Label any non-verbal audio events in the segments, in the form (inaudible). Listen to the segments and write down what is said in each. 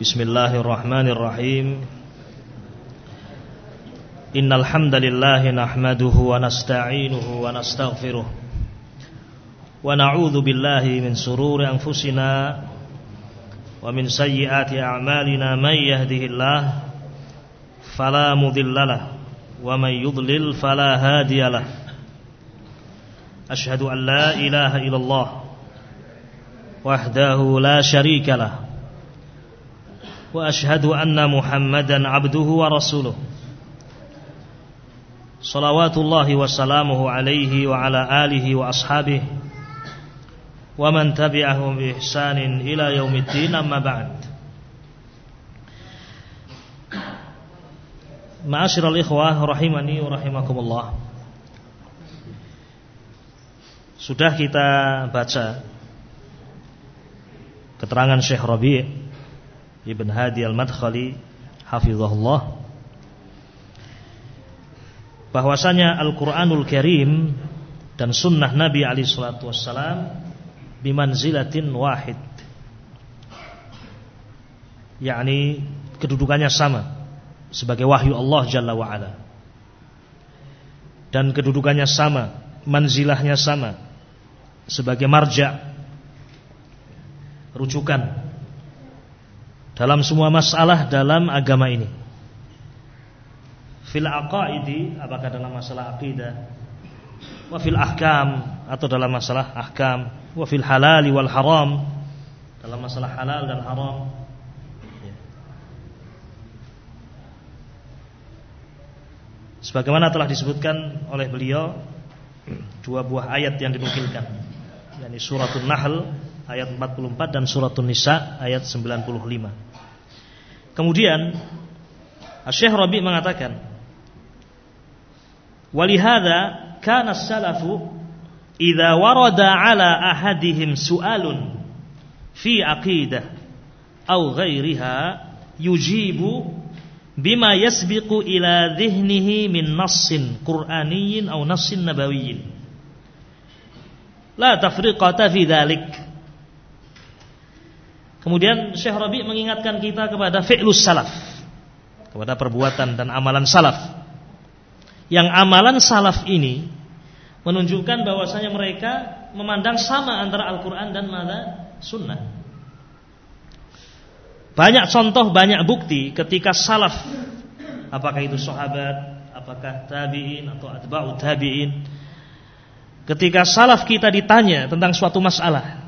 بسم الله الرحمن الرحيم إن الحمد لله نحمده ونستعينه ونستغفره ونعوذ بالله من سرور أنفسنا ومن سيئات أعمالنا من يهده الله فلا مضل له ومن يضلل فلا هادي له أشهد أن لا إله إلا الله وحده لا شريك له وأشهد أن محمدا عبده ورسوله صلوات الله وسلامه عليه وعلى آله وأصحابه ومن تبعهم بإحسان إلى يوم الدين أما بعد معاشر الإخوة رحمني ورحمكم الله Sudah kita baca keterangan Syekh Rabi' Ibn Hadi Al-Madkhali hafizahullah bahwasanya Al-Qur'anul Karim dan sunnah Nabi alaihi salatu bimanzilatin wahid. Yakni kedudukannya sama sebagai wahyu Allah Jalla wa ala dan kedudukannya sama manzilahnya sama sebagai marja rujukan dalam semua masalah dalam agama ini. Fil aqaidi apakah dalam masalah akidah wa fil ahkam atau dalam masalah ahkam wa fil halal wal haram dalam masalah halal dan haram sebagaimana telah disebutkan oleh beliau dua buah ayat yang dinukilkan yakni suratul Nahl ayat 44 dan suratul Nisa ayat 95. Kemudian Syekh Rabi mengatakan Walihada kana salafu idza warada ala ahadihim su'alun fi aqidah atau ghairiha yujibu bima yasbiqu ila dhihnihi min nassin qur'aniyyin aw nassin nabawiyyin La tafriqata fi dzalik. Kemudian Syekh Rabi mengingatkan kita kepada fi'lus salaf. Kepada perbuatan dan amalan salaf. Yang amalan salaf ini menunjukkan bahwasanya mereka memandang sama antara Al-Qur'an dan mana sunnah. Banyak contoh, banyak bukti ketika salaf apakah itu sahabat, apakah tabi'in atau atba'ut tabi'in Ketika salaf kita ditanya tentang suatu masalah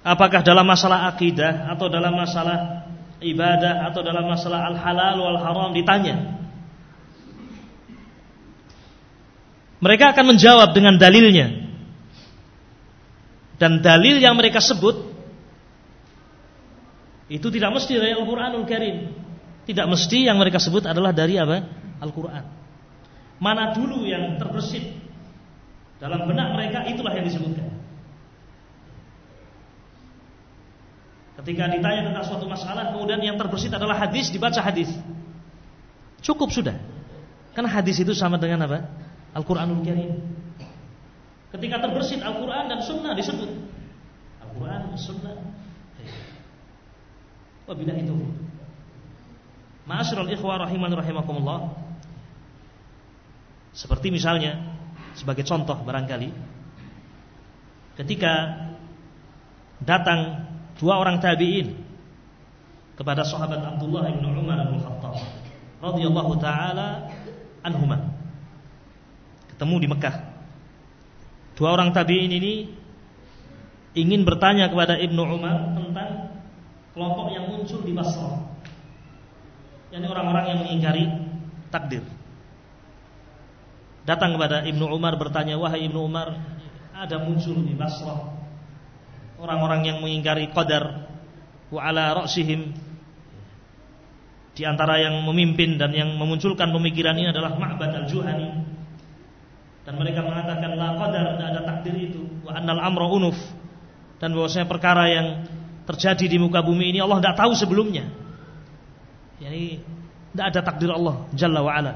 Apakah dalam masalah akidah Atau dalam masalah ibadah Atau dalam masalah al-halal wal-haram Ditanya. Mereka akan menjawab dengan dalilnya. Dan dalil yang mereka sebut Itu tidak mesti dari Al-Quranul Karim. Tidak mesti yang mereka sebut adalah dari apa? Al-Quran. Mana dulu yang terbersih? Dalam benak mereka itulah yang disebutkan. Ketika ditanya tentang suatu masalah, kemudian yang terbersih adalah hadis, dibaca hadis. Cukup sudah. Karena hadis itu sama dengan apa? Al-Quranul Karim. Ketika terbersih Al-Quran dan Sunnah disebut. Al-Quran, Sunnah. Wabilah itu. Ma'asyiral ikhwah rahiman rahimakumullah. Seperti misalnya sebagai contoh barangkali ketika datang dua orang tabi'in. Kepada sahabat Abdullah bin Umar bin Khattab radhiyallahu taala anhuma ketemu di Mekah. Dua orang tabi'in ini ingin bertanya kepada Ibnu Umar tentang kelompok yang muncul di Basrah yakni orang-orang yang mengingkari takdir. Datang kepada Ibnu Umar bertanya, "Wahai Ibnu Umar, ada muncul di Basrah orang-orang yang mengingkari qadar wa ala ra'sihim di antara yang memimpin dan yang memunculkan pemikiran ini adalah Ma'bad al-Juhani dan mereka mengatakan la qadar tidak ada takdir itu wa annal amra unuf dan bahwasanya perkara yang terjadi di muka bumi ini Allah tidak tahu sebelumnya. Yani tidak ada takdir Allah Jalla wa ala.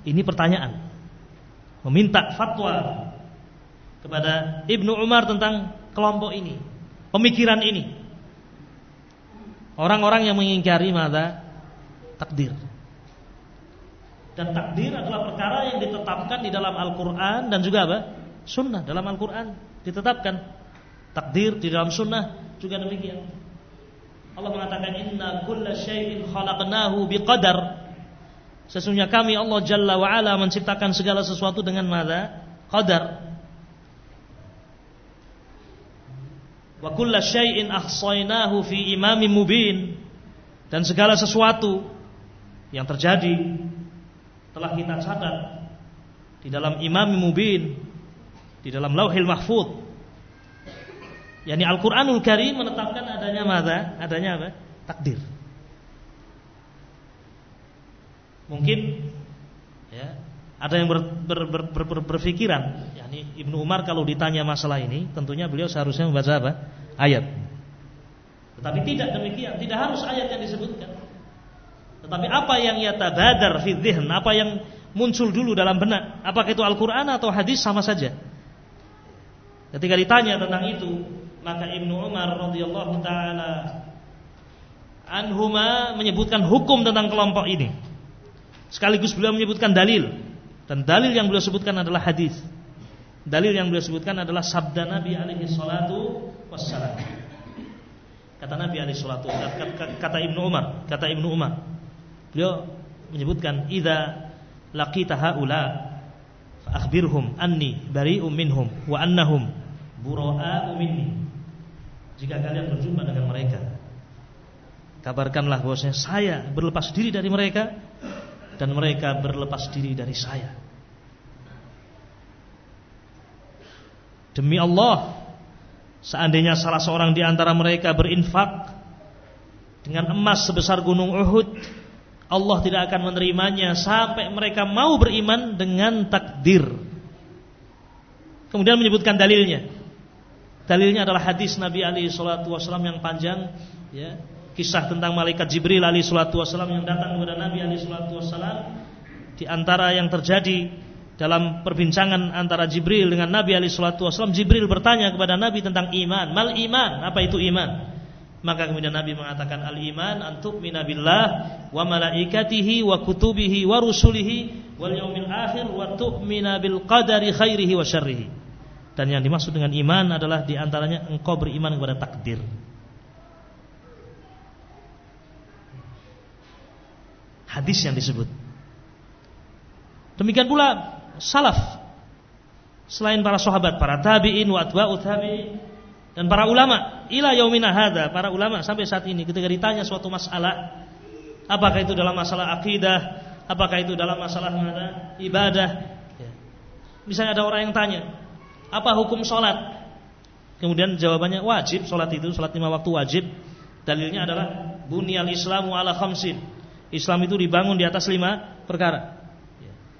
Ini pertanyaan. Meminta fatwa kepada Ibnu Umar tentang kelompok ini. pemikiran ini. Orang-orang yang mengingkari mata takdir. Dan takdir adalah perkara yang ditetapkan di dalam Al-Quran dan juga apa? Sunnah dalam Al-Quran ditetapkan. Takdir di dalam sunnah juga demikian. Allah mengatakan inna kulla syai'in khalaqnahu biqadar. Sesungguhnya kami Allah Jalla wa ala menciptakan segala sesuatu dengan mada? Qadar. Wa kulla syai'in ahsainahu fi imamin mubin. Dan segala sesuatu yang terjadi telah kita catat di dalam imam mubin di dalam lauhil mahfud. Yakni Al-Qur'anul Karim menetapkan adanya mata adanya apa? Takdir. Mungkin ada yang ber, ber, ber, ber, ber, berpikiran yakni Ibnu Umar kalau ditanya masalah ini tentunya beliau seharusnya membaca apa? Ayat. Tetapi tidak demikian tidak harus ayat yang disebutkan. Tetapi apa yang yatabadar fi dhihn apa yang muncul dulu dalam benak apakah itu Al-Qur'an atau hadis sama saja. Ketika ditanya tentang itu maka Ibnu Umar radhiyallahu taala anhuma menyebutkan hukum tentang kelompok ini. Sekaligus beliau menyebutkan dalil dan dalil yang beliau sebutkan adalah hadis. Dalil yang beliau sebutkan adalah sabda Nabi alaihi salatu wassalam. Kata Nabi alaihi salatu kata, Ibnu Umar, kata Ibnu Umar. Beliau menyebutkan idza laqita haula fa akhbirhum anni bari'um minhum wa annahum bura'u minni. Jika kalian berjumpa dengan mereka, kabarkanlah bahwasanya saya berlepas diri dari mereka dan mereka berlepas diri dari saya. Demi Allah, seandainya salah seorang di antara mereka berinfak dengan emas sebesar gunung Uhud, Allah tidak akan menerimanya sampai mereka mau beriman dengan takdir. Kemudian menyebutkan dalilnya. Dalilnya adalah hadis Nabi Ali Shallallahu Wasallam yang panjang, ya, kisah tentang malaikat Jibril alaihi salatu wasallam yang datang kepada Nabi alaihi salatu wasallam di antara yang terjadi dalam perbincangan antara Jibril dengan Nabi alaihi salatu wasallam Jibril bertanya kepada Nabi tentang iman. Mal iman? Apa itu iman? Maka kemudian Nabi mengatakan al iman antuk minabillah wa malaikatihi wa kutubihi wa rusulihi wal yaumil akhir wa tu'mina bil qadari khairihi wa syarrihi. Dan yang dimaksud dengan iman adalah di antaranya engkau beriman kepada takdir hadis yang disebut. Demikian pula salaf selain para sahabat, para tabi'in wa atba'u tabi'in dan para ulama ila yaumina hadza, para ulama sampai saat ini ketika ditanya suatu masalah apakah itu dalam masalah akidah, apakah itu dalam masalah ibadah. Ya. Misalnya ada orang yang tanya, apa hukum sholat? Kemudian jawabannya wajib sholat itu, sholat lima waktu wajib. Dalilnya adalah bunyal Islamu ala khamsin Islam itu dibangun di atas lima perkara.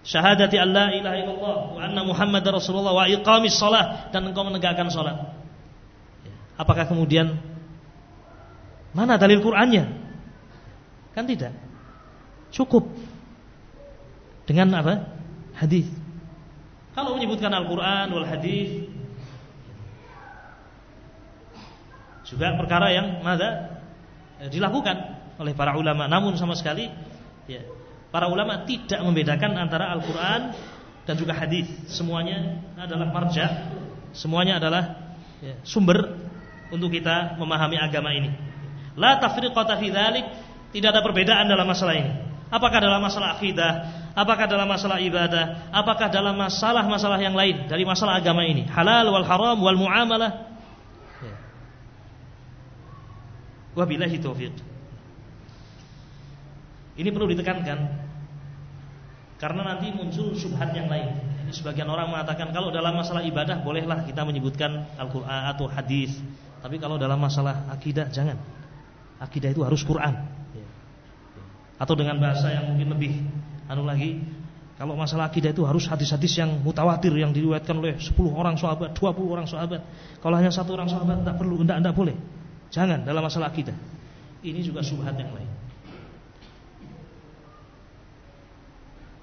Syahadati Allah ilaha illallah wa anna Muhammad Rasulullah wa iqamis salah dan engkau menegakkan salat. Apakah kemudian mana dalil Qur'annya? Kan tidak. Cukup dengan apa? Hadis. Kalau menyebutkan Al-Qur'an wal hadis juga perkara yang mana dilakukan oleh para ulama. Namun sama sekali ya, para ulama tidak membedakan antara Al-Qur'an dan juga hadis. Semuanya adalah marja, semuanya adalah ya, sumber untuk kita memahami agama ini. La tafriqata fi dzalik, tidak ada perbedaan dalam masalah ini. Apakah dalam masalah akidah, apakah dalam masalah ibadah, apakah dalam masalah-masalah yang lain dari masalah agama ini, halal wal haram wal muamalah. Ya. Wabillahi taufiq. Ini perlu ditekankan karena nanti muncul subhat yang lain. Ini sebagian orang mengatakan kalau dalam masalah ibadah bolehlah kita menyebutkan Al-Qur'an atau hadis, tapi kalau dalam masalah akidah jangan. Akidah itu harus Quran. Atau dengan bahasa yang mungkin lebih anu lagi, kalau masalah akidah itu harus hadis-hadis yang mutawatir yang diriwayatkan oleh 10 orang sahabat, 20 orang sahabat. Kalau hanya satu orang sahabat tidak perlu, tidak tidak boleh. Jangan dalam masalah akidah. Ini juga subhat yang lain.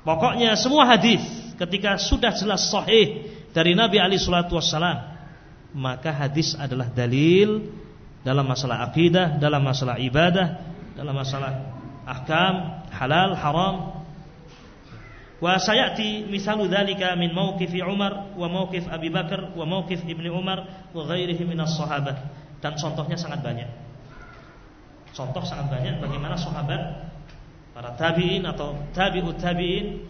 Pokoknya semua hadis ketika sudah jelas sahih dari Nabi Ali Shallallahu Wasallam maka hadis adalah dalil dalam masalah akidah, dalam masalah ibadah, dalam masalah ahkam, halal, haram. Wa sayati misalu dzalika min mauqif Umar wa mauqif Abi Bakar wa mauqif Ibnu Umar wa ghairihi minas sahabah. Dan contohnya sangat banyak. Contoh sangat banyak bagaimana sahabat para tabi'in atau tabi'ut tabi'in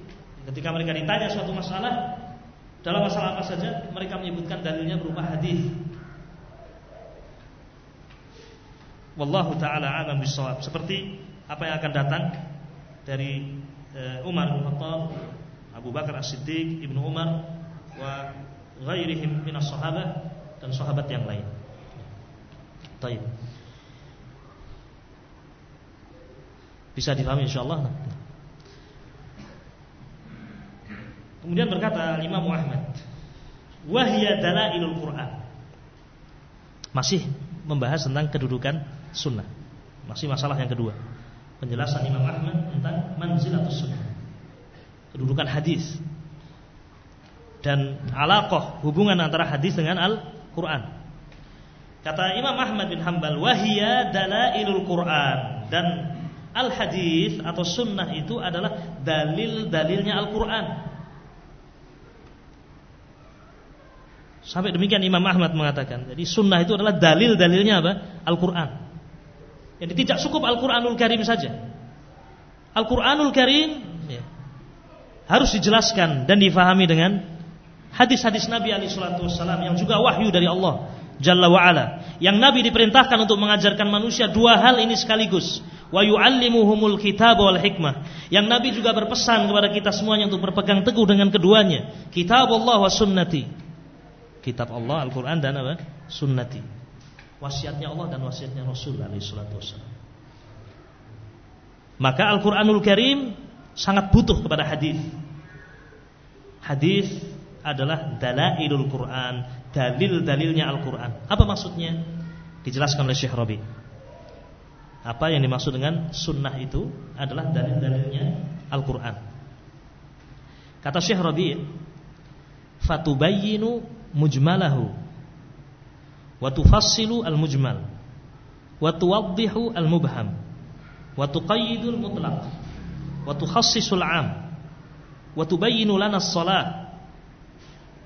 ketika mereka ditanya suatu masalah dalam masalah apa saja mereka menyebutkan dalilnya berupa hadis Wallahu taala alam bisawab. Seperti apa yang akan datang dari uh, Umar bin Khattab, Abu Bakar As-Siddiq, Ibnu Umar wa ghairihim minas sahabah dan sahabat yang lain. Baik. Bisa difahami insyaallah. Kemudian berkata Imam Muhammad, "Wahya dalailul Qur'an." Masih membahas tentang kedudukan sunnah. Masih masalah yang kedua. Penjelasan Imam Ahmad tentang manzilatus sunnah. Kedudukan hadis. Dan alaqah hubungan antara hadis dengan Al-Qur'an. Kata Imam Ahmad bin Hambal, "Wahia dalailul Qur'an." Dan al-hadis atau sunnah itu adalah dalil-dalilnya Al-Qur'an. Sampai demikian Imam Ahmad mengatakan. Jadi sunnah itu adalah dalil-dalilnya apa? Al-Quran. Jadi tidak cukup Al-Quranul Karim saja. Al-Quranul Karim ya, harus dijelaskan dan difahami dengan hadis-hadis Nabi Ali Shallallahu Wasallam yang juga wahyu dari Allah Jalla wa'ala. Yang Nabi diperintahkan untuk mengajarkan manusia dua hal ini sekaligus. Wa yu'allimuhumul kitab wal hikmah. Yang Nabi juga berpesan kepada kita semuanya untuk berpegang teguh dengan keduanya. Kitab Allah wa sunnati. Kitab Allah, Al-Quran dan apa? Sunnati wasiatnya Allah dan wasiatnya Rasul alaihi salatu wasallam. Maka Al-Qur'anul Karim sangat butuh kepada hadis. Hadis adalah dalailul Quran, dalil-dalilnya Al-Quran. Apa maksudnya? Dijelaskan oleh Syekh Rabi. Apa yang dimaksud dengan sunnah itu adalah dalil-dalilnya Al-Quran. Kata Syekh Rabi, fatubayyinu mujmalahu wa tufassilu al-mujmal wa tuwaddihu al-mubham wa tuqayyidu al-mutlaq wa tukhassisu al-'am wa tubayyinu lana as-salah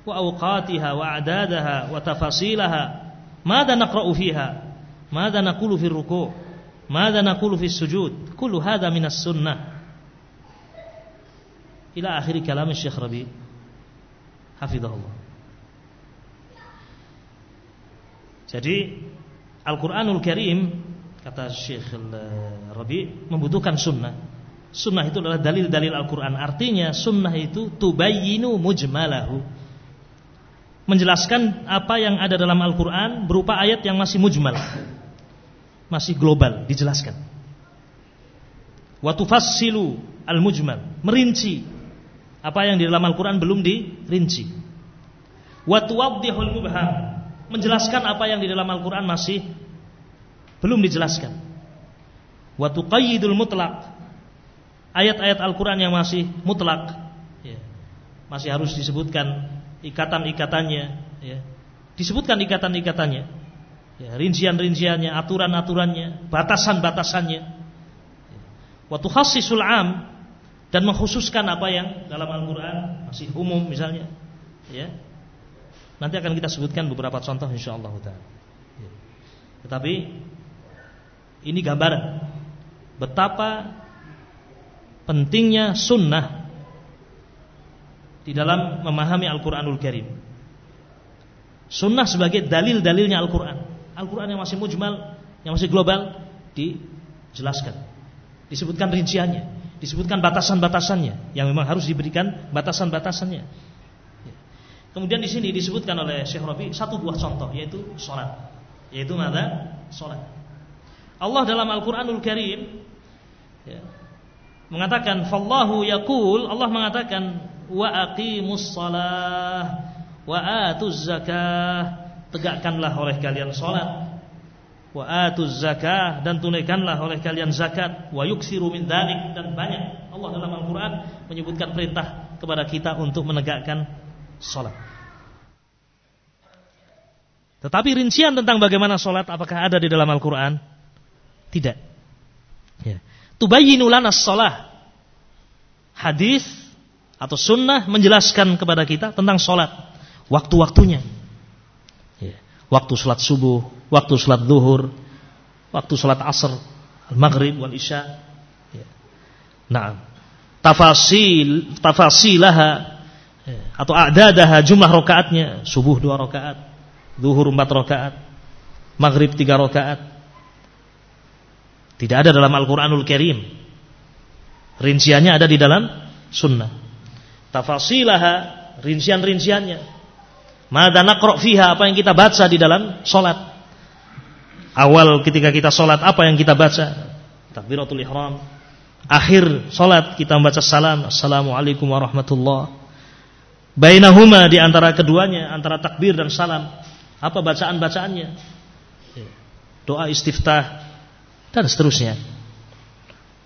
wa awqatiha wa a'dadaha wa tafasilaha. Madza naqra'u fiha? Madza naqulu fi ruku' madza naqulu fi sujud kullu hadha min as-sunnah ila akhir kalam Syekh Rabi hafizahullah Jadi Al-Quranul Karim kata Syekh Rabi membutuhkan sunnah. Sunnah itu adalah dalil-dalil Al-Quran. Artinya sunnah itu tubayyinu mujmalahu. Menjelaskan apa yang ada dalam Al-Quran berupa ayat yang masih mujmal. Masih global, dijelaskan. Watufassilu al-mujmal. Merinci. Apa yang di dalam Al-Quran belum dirinci. Watuwaddihul mubham menjelaskan apa yang di dalam Al-Quran masih belum dijelaskan. Wa tuqayyidul mutlak. Ayat-ayat Al-Quran yang masih mutlak ya, masih harus disebutkan ikatan-ikatannya, ya. disebutkan ikatan-ikatannya, ya, rincian-rinciannya, aturan-aturannya, batasan-batasannya. Wa tukhassisul am dan mengkhususkan apa yang dalam Al-Quran masih umum misalnya, ya, Nanti akan kita sebutkan beberapa contoh insyaallah taala. Ya. Tetapi ini gambaran betapa pentingnya sunnah di dalam memahami Al-Qur'anul Karim. Sunnah sebagai dalil-dalilnya Al-Qur'an. Al-Qur'an yang masih mujmal, yang masih global dijelaskan. Disebutkan rinciannya, disebutkan batasan-batasannya yang memang harus diberikan batasan-batasannya. Kemudian di sini disebutkan oleh Syekh Rabi satu buah contoh yaitu sholat. Yaitu mana? Sholat. Allah dalam Al-Qur'anul Karim ya, mengatakan fallahu yaqul Allah mengatakan wa aqimus shalah wa atuz zakah tegakkanlah oleh kalian salat wa atuz zakah dan tunaikanlah oleh kalian zakat wa yuksiru min dzalik dan banyak Allah dalam Al-Qur'an menyebutkan perintah kepada kita untuk menegakkan sholat. Tetapi rincian tentang bagaimana sholat apakah ada di dalam Al-Quran? Tidak. Ya. Tubayyinu lana sholat. Hadis atau sunnah menjelaskan kepada kita tentang sholat. Waktu-waktunya. Waktu sholat subuh, waktu sholat duhur, waktu sholat asr, al-maghrib wal isya. Ya. Nah, tafasil, tafasilaha ya. atau a'dadaha jumlah rokaatnya subuh dua rokaat Zuhur empat rakaat, maghrib tiga rakaat. Tidak ada dalam Al-Quranul Karim. Rinciannya ada di dalam sunnah. Tafasilaha, rincian-rinciannya. Mada naqra fiha, apa yang kita baca di dalam solat. Awal ketika kita solat, apa yang kita baca? Takbiratul ihram. Akhir solat kita membaca salam. Assalamualaikum warahmatullah. Bainahuma di antara keduanya, antara takbir dan salam apa bacaan-bacaannya? Doa istiftah dan seterusnya.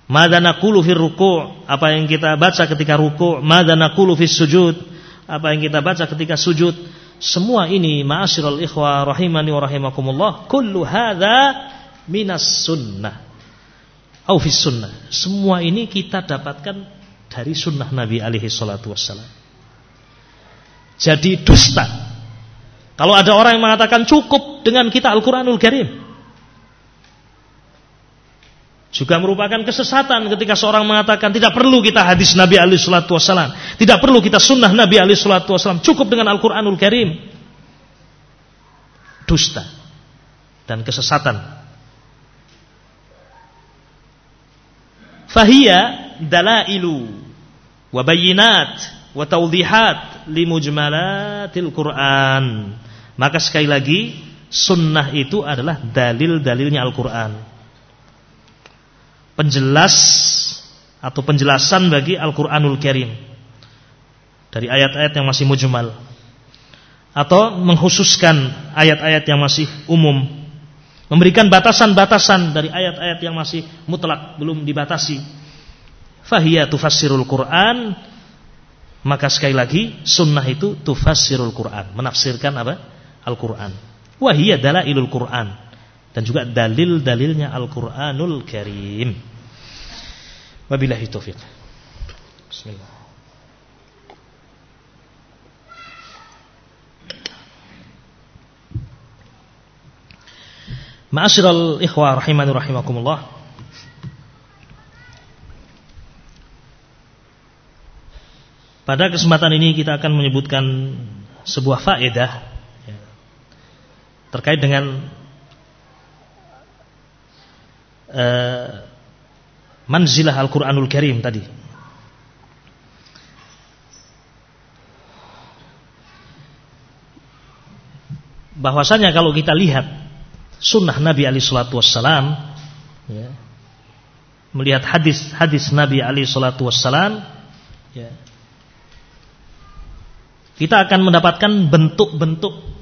Mada naqulu fir ruku', apa yang kita baca ketika ruku', mada naqulu sujud, apa yang kita baca ketika sujud. Semua ini ma'asyiral ikhwa rahimani wa rahimakumullah, kullu hadza minas sunnah. Au fis sunnah. Semua ini kita dapatkan dari sunnah Nabi alaihi salatu wassalam. Jadi dusta kalau ada orang yang mengatakan cukup dengan kita Al-Quranul Karim. Juga merupakan kesesatan ketika seorang mengatakan tidak perlu kita hadis Nabi alaihi salatu wasallam, tidak perlu kita sunnah Nabi alaihi salatu wasallam, cukup dengan Al-Qur'anul Karim. Dusta dan kesesatan. Fahiyya dalailu wa bayyinat wa tawdihat limujmalatil Qur'an. Maka sekali lagi sunnah itu adalah dalil-dalilnya Al-Quran. Penjelas atau penjelasan bagi Al-Quranul Karim. Dari ayat-ayat yang masih mujmal. Atau menghususkan ayat-ayat yang masih umum. Memberikan batasan-batasan dari ayat-ayat yang masih mutlak, belum dibatasi. Fahiyya tufassirul Quran. Maka sekali lagi sunnah itu tufassirul Quran. Menafsirkan apa? Al-Quran. Wahiyya dalailul Quran. Dan juga dalil-dalilnya Al-Quranul Karim. Wabillahi taufiq. Bismillah. Ma'asyiral ikhwah rahimani rahimakumullah. Pada kesempatan ini kita akan menyebutkan sebuah faedah terkait dengan uh, manzilah Al-Quranul Karim tadi. Bahwasanya kalau kita lihat sunnah Nabi Ali Shallallahu Wasallam, ya, melihat hadis-hadis Nabi Ali Shallallahu Wasallam, ya, kita akan mendapatkan bentuk-bentuk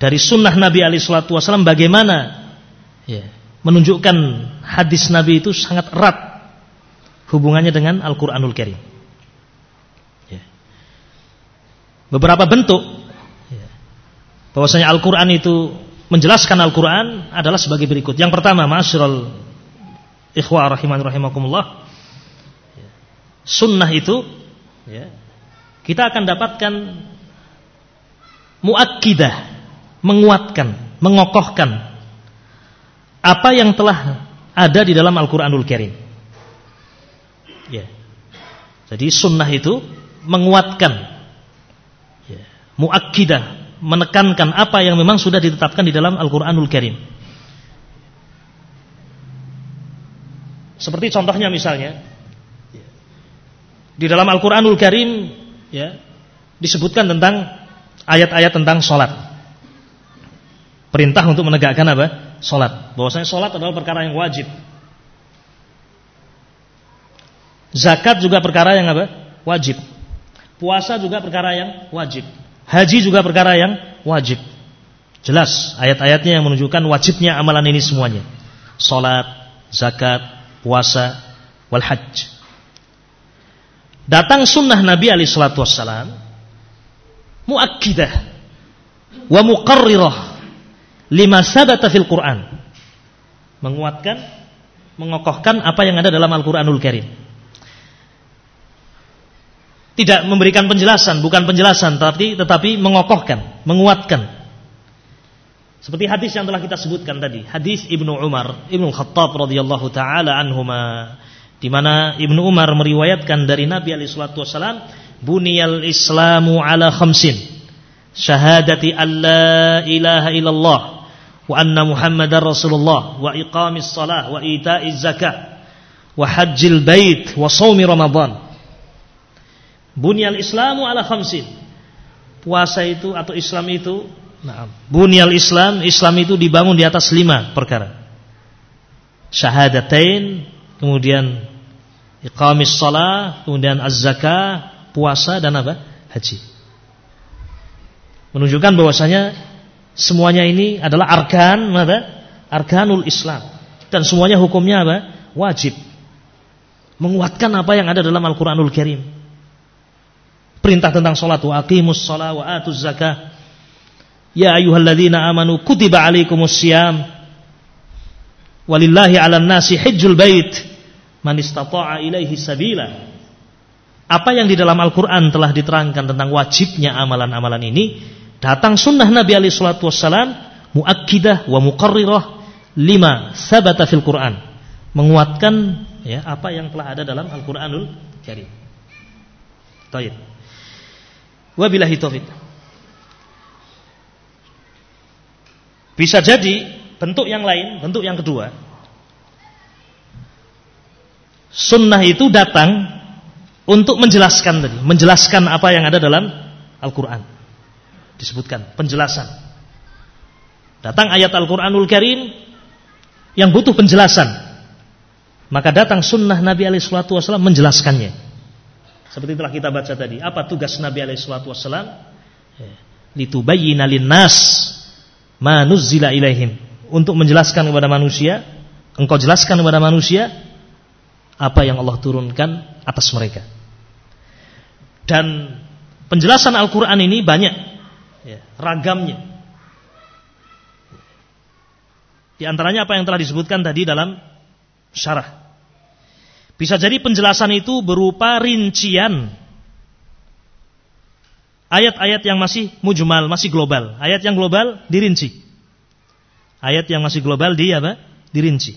dari sunnah Nabi Ali Shallallahu Wasallam bagaimana ya, menunjukkan hadis Nabi itu sangat erat hubungannya dengan Al Quranul Karim. Ya. Beberapa bentuk ya, bahwasanya Al Quran itu menjelaskan Al Quran adalah sebagai berikut. Yang pertama, masyarul ikhwah rahiman rahimakumullah. Ya. Sunnah itu ya, kita akan dapatkan muakkidah menguatkan, mengokohkan apa yang telah ada di dalam Al-Quranul Karim. Ya. Jadi sunnah itu menguatkan, ya. muakkidah, menekankan apa yang memang sudah ditetapkan di dalam Al-Quranul Karim. Seperti contohnya misalnya, di dalam Al-Quranul Karim ya, disebutkan tentang ayat-ayat tentang sholat. Perintah untuk menegakkan apa? Salat. Bahwasanya salat adalah perkara yang wajib. Zakat juga perkara yang apa? Wajib. Puasa juga perkara yang wajib. Haji juga perkara yang wajib. Jelas ayat-ayatnya yang menunjukkan wajibnya amalan ini semuanya. Salat, zakat, puasa, wal hajj. Datang sunnah Nabi alaihi salatu wassalam muakkidah wa muqarrirah lima sabata fil Quran. Menguatkan, mengokohkan apa yang ada dalam Al-Qur'anul Karim. Tidak memberikan penjelasan, bukan penjelasan, tapi tetapi mengokohkan, menguatkan. Seperti hadis yang telah kita sebutkan tadi, hadis Ibnu Umar, Ibnu Khattab radhiyallahu taala anhuma di mana Ibnu Umar meriwayatkan dari Nabi alaihi salatu wasalam, "Buniyal Islamu ala khamsin." Syahadati alla ilaha illallah wa iqamis salah wa ita'iz zakah wa hajjil bait wa shaumi Ramadan. Bunyal Islamu ala khamsin. Puasa itu atau Islam itu, nah, bunyal Islam, Islam itu dibangun di atas lima perkara. Syahadatain, kemudian iqamis salah, kemudian az-zakah, puasa dan apa? Haji. Menunjukkan bahwasanya Semuanya ini adalah arkan apa? Arkanul Islam. Dan semuanya hukumnya apa? Wajib. Menguatkan apa yang ada dalam Al-Qur'anul Karim. Perintah tentang salat wa aqimus shalah wa atuz zakah. Ya ayyuhalladzina amanu kutiba alaikumus syiyam. Walillahi 'alan nasi hajjul bait man istata'a ilaihi sabila. Apa yang di dalam Al-Qur'an telah diterangkan tentang wajibnya amalan-amalan ini Datang sunnah Nabi alaihi salatu wassalam muakkidah wa muqarrirah lima sabata fil Quran. Menguatkan ya apa yang telah ada dalam Al-Qur'anul Karim. Baik. Wabillahi taufik. Bisa jadi bentuk yang lain, bentuk yang kedua. Sunnah itu datang untuk menjelaskan tadi, menjelaskan apa yang ada dalam Al-Quran disebutkan penjelasan. Datang ayat Al-Qur'anul Karim yang butuh penjelasan. Maka datang sunnah Nabi alaihi salatu menjelaskannya. Seperti telah kita baca tadi, apa tugas Nabi alaihi salatu wasallam? Ya, litubayyana linnas ma nuzzila ilaihim. Untuk menjelaskan kepada manusia, engkau jelaskan kepada manusia apa yang Allah turunkan atas mereka. Dan penjelasan Al-Qur'an ini banyak ya, ragamnya. Di antaranya apa yang telah disebutkan tadi dalam syarah. Bisa jadi penjelasan itu berupa rincian ayat-ayat yang masih mujmal, masih global. Ayat yang global dirinci. Ayat yang masih global di apa? Dirinci.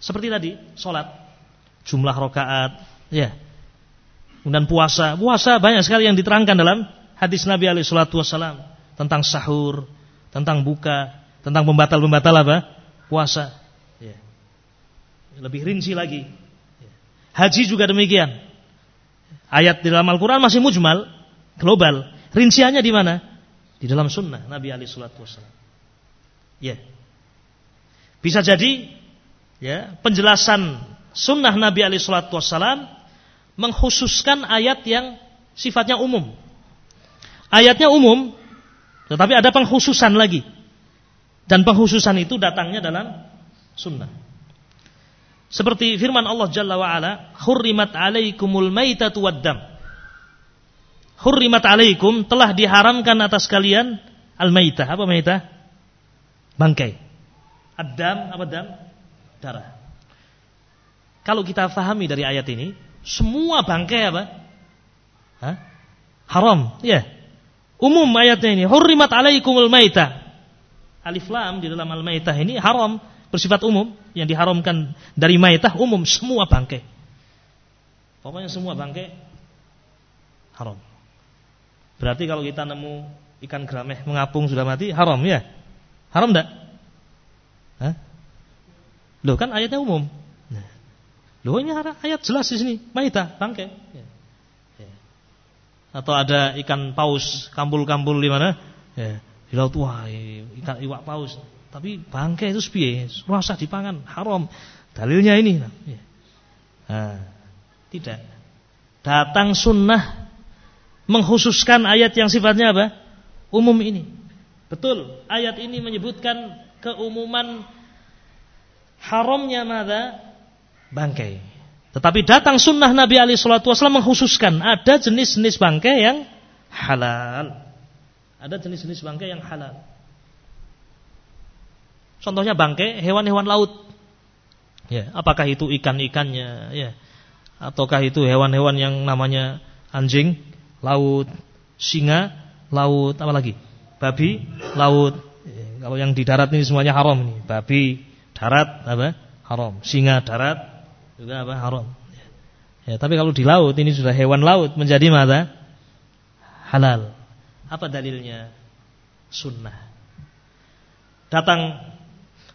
Seperti tadi, sholat, jumlah rokaat, ya, Kemudian puasa. Puasa banyak sekali yang diterangkan dalam hadis Nabi alaihi salatu wasallam tentang sahur, tentang buka, tentang pembatal-pembatal apa? Puasa. Ya. Lebih rinci lagi. Ya. Haji juga demikian. Ayat di dalam Al-Qur'an masih mujmal, global. Rinciannya di mana? Di dalam sunnah Nabi alaihi salatu wasallam. Ya. Bisa jadi ya, penjelasan sunnah Nabi alaihi salatu wasallam mengkhususkan ayat yang sifatnya umum. Ayatnya umum, tetapi ada pengkhususan lagi. Dan pengkhususan itu datangnya dalam sunnah. Seperti firman Allah Jalla wa Ala, "Hurrimat 'alaikumul maitatu waddam." Hurrimat 'alaikum telah diharamkan atas kalian al-maitah. Apa maitah? Bangkai. Adam apa dam? Darah. Kalau kita fahami dari ayat ini, semua bangkai apa? Hah? Haram, ya. Umum ayatnya ini, hurrimat alaikumul maitah. Alif lam di dalam al-maitah ini haram, bersifat umum, yang diharamkan dari maitah umum semua bangkai. Pokoknya semua bangkai haram. Berarti kalau kita nemu ikan grameh mengapung sudah mati haram ya? Haram enggak? Hah? Loh kan ayatnya umum. Loh ini ayat jelas di sini, maita, bangkai. Ya. Ya. Atau ada ikan paus, kambul-kambul di mana? Ya. Di laut wah, ikan iwak paus. Tapi bangkai itu sepiye, rasa dipangan, haram. Dalilnya ini. Ya. Nah, tidak. Datang sunnah mengkhususkan ayat yang sifatnya apa? Umum ini. Betul, ayat ini menyebutkan keumuman haramnya mada bangkai. Tetapi datang sunnah Nabi Ali Shallallahu Wasallam mengkhususkan ada jenis-jenis bangkai yang halal. Ada jenis-jenis bangkai yang halal. Contohnya bangkai hewan-hewan laut. Ya, apakah itu ikan-ikannya, ya. Ataukah itu hewan-hewan yang namanya anjing laut, singa laut, apa lagi? Babi laut. Ya, kalau yang di darat ini semuanya haram nih. Babi darat apa? Haram. Singa darat juga apa? Haram. Ya, tapi kalau di laut ini sudah hewan laut menjadi mana? Halal. Apa dalilnya? Sunnah. Datang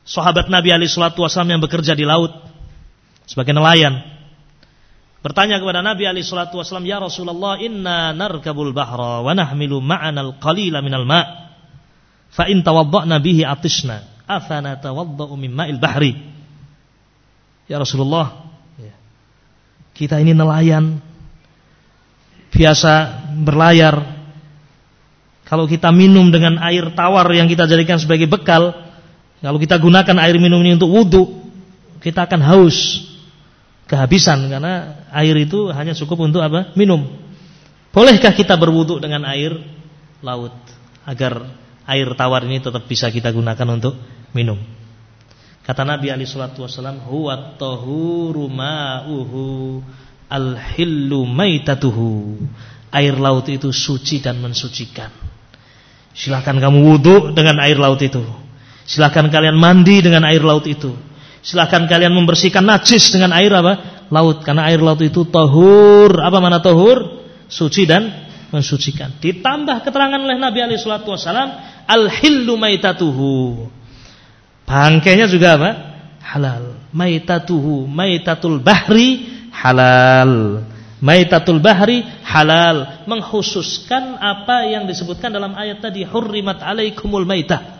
sahabat Nabi Ali Shallallahu Wasallam yang bekerja di laut sebagai nelayan bertanya kepada Nabi Ali Shallallahu Wasallam ya Rasulullah inna narkabul bahra wa nahmilu ma'ana al-qalila minal ma' fa in tawadda'na bihi atisna afana tawadda'u min ma'il bahri ya Rasulullah. Kita ini nelayan biasa berlayar kalau kita minum dengan air tawar yang kita jadikan sebagai bekal kalau kita gunakan air minum ini untuk wudhu, kita akan haus, kehabisan karena air itu hanya cukup untuk apa? Minum. Bolehkah kita berwudhu dengan air laut agar air tawar ini tetap bisa kita gunakan untuk minum? Kata Nabi Ali Shallallahu Wasallam, huwa tahuru ma'uhu al-hillu maitatuhu. Air laut itu suci dan mensucikan. Silahkan kamu wudhu dengan air laut itu. Silahkan kalian mandi dengan air laut itu. Silahkan kalian membersihkan najis dengan air apa? Laut. Karena air laut itu tahur. Apa mana tahur? Suci dan mensucikan. Ditambah keterangan oleh Nabi alaihi salatu wasallam, al-hillu maitatuhu. Bangkainya juga apa? Halal. Maitatuhu, maitatul bahri halal. Maitatul bahri halal. Mengkhususkan apa yang disebutkan dalam ayat tadi, hurrimat alaikumul maitah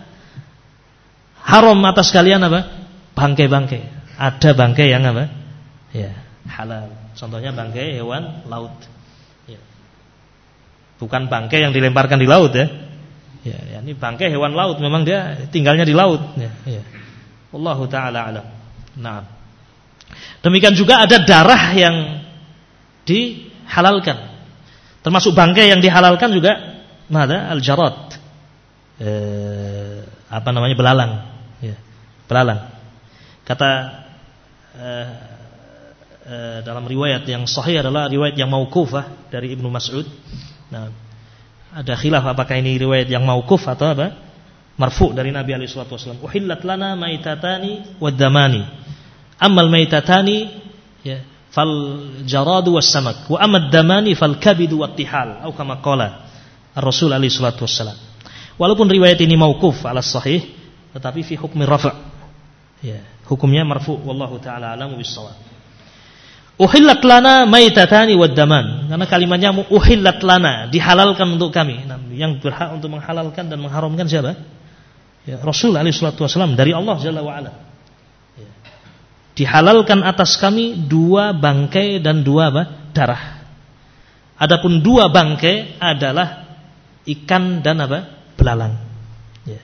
haram atas kalian apa? Bangkai-bangkai. Ada bangkai yang apa? Ya, halal. Contohnya bangkai hewan laut. Ya. Bukan bangkai yang dilemparkan di laut ya. Ya, ya ini bangkai hewan laut memang dia tinggalnya di laut ya, ya. Allah taala alam. Nah. Demikian juga ada darah yang dihalalkan. Termasuk bangkai yang dihalalkan juga ada al-jarad. Eh, apa namanya belalang belalang. Kata uh, uh, dalam riwayat yang sahih adalah riwayat yang mauqufah dari Ibnu Mas'ud. Nah, ada khilaf apakah ini riwayat yang mauquf atau apa? Marfu dari Nabi alaihi salatu wasallam. Uhillat lana maitatani wad-damani. Ammal maitatani ya fal jaradu was samak wa amad damani fal kabidu wat tihal atau kama qala Ar-Rasul alaihi salatu wasallam. Walaupun riwayat ini mauquf ala sahih tetapi fi hukmi rafa' Ya, hukumnya marfu wallahu taala alamu bissawab. Uhillat lana maitatani wad daman. Karena kalimatnya uhillat lana, dihalalkan untuk kami. Nah, yang berhak untuk menghalalkan dan mengharamkan siapa? Ya, Rasul alaihi salatu wasallam dari Allah Jalla wa ala. Ya. Dihalalkan atas kami dua bangkai dan dua apa? darah. Adapun dua bangkai adalah ikan dan apa? belalang. Ya.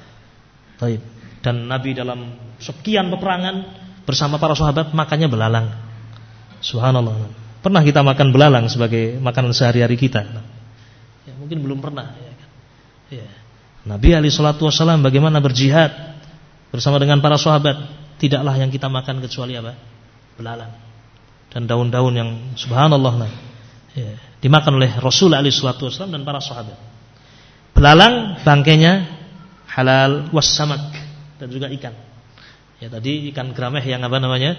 Dan Nabi dalam sekian peperangan bersama para sahabat makannya belalang. Subhanallah. Pernah kita makan belalang sebagai makanan sehari-hari kita? Ya, mungkin belum pernah. Ya, kan? ya. Nabi Ali Shallallahu Wasallam bagaimana berjihad bersama dengan para sahabat? Tidaklah yang kita makan kecuali apa? Belalang dan daun-daun yang subhanallah nah, ya, dimakan oleh Rasul Ali Shallallahu Wasallam dan para sahabat. Belalang bangkainya halal wassamak dan juga ikan. Ya tadi ikan grameh yang apa namanya?